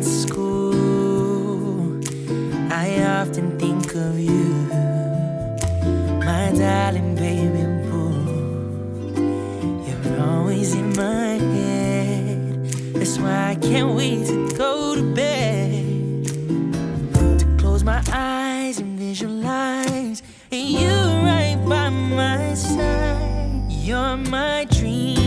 at school, I often think of you, my darling baby boo. You're always in my head. That's why I can't wait to go to bed. To close my eyes and visualize you right by my side. You're my dream.